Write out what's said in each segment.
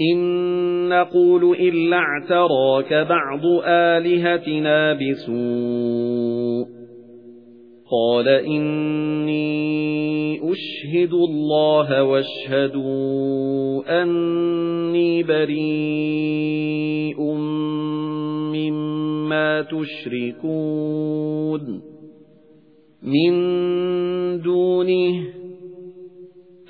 إِن نَّقُولُ إِلَّا اعْتَرَاكَ بَعْضُ آلِهَتِنَا بِسُوءٍ قَالَ إِنِّي أُشْهِدُ اللَّهَ وَاشْهَدُوا أَنِّي بَرِيءٌ مِّمَّا تُشْرِكُونَ مِن دُونِهِ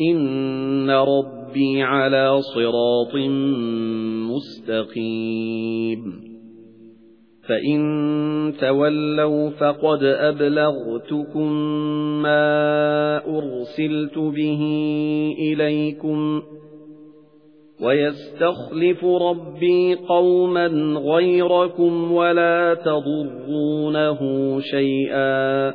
إِنَّ رَبِّي عَلَى صِرَاطٍ مُسْتَقِيمٍ فَإِن تَوَلَّوْا فَقَدْ أَبْلَغْتُكُم مَّا أُرْسِلْتُ بِهِ إِلَيْكُمْ وَيَسْتَخْلِفُ رَبِّي قَوْمًا غَيْرَكُمْ وَلَا تَضُرُّونَهُ شَيْئًا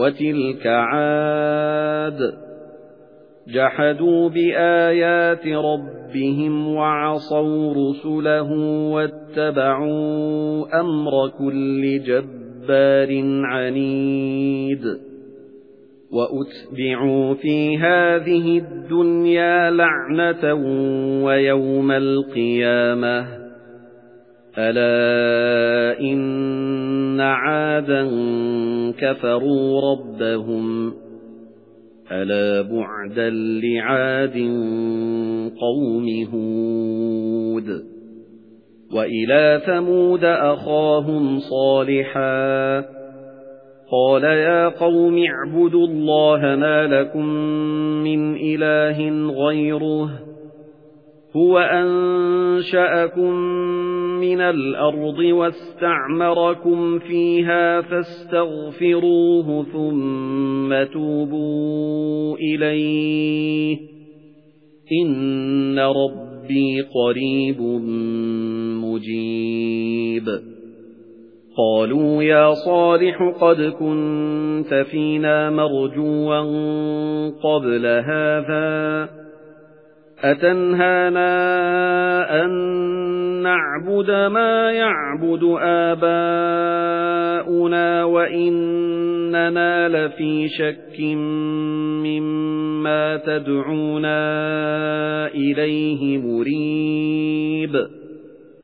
وَتِلْكَ عَادٌ جَحَدُوا بِآيَاتِ رَبِّهِمْ وَعَصَوْا رُسُلَهُ وَاتَّبَعُوا أَمْرَ كُلِّ جَبَّارٍ عَنِيدٍ وَأُتْبِعُوا فِي هَذِهِ الدُّنْيَا لَعْنَةً وَيَوْمَ الْقِيَامَةِ أَلَا إِنَّ عَادًا كَفَرُوا رَبَّهُمْ أَلَا بُعْدًا لِعَادٍ قَوْمِ هُودٍ وَإِلَى ثَمُودَ أَخَاهُمْ صَالِحًا قَالَ يَا قَوْمِ اعْبُدُوا اللَّهَ مَا لَكُمْ مِنْ إِلَٰهٍ غَيْرُهُ هُوَ أَنشَأَكُم مِنَ الْأَرْضِ وَاسْتَعْمَرَكُمْ فِيهَا فَاسْتَغْفِرُوهُ ثُمَّ تُوبُوا إِلَيْهِ. إِنَّ رَبِّي قَرِيبٌ مُجِيبٌ. قَالُوا يَا صَالِحُ قَدْ كُنتَ فِينَا مَرْجُوًّا قَبْلَ هَذَا. أَتَنْهَانَا أَن نَّعْبُدَ مَا يَعْبُدُ آبَاؤُنَا وَإِنَّنَا لَفِي شَكٍّ مِّمَّا تَدْعُونَا إِلَيْهِ مُرِيبٍ.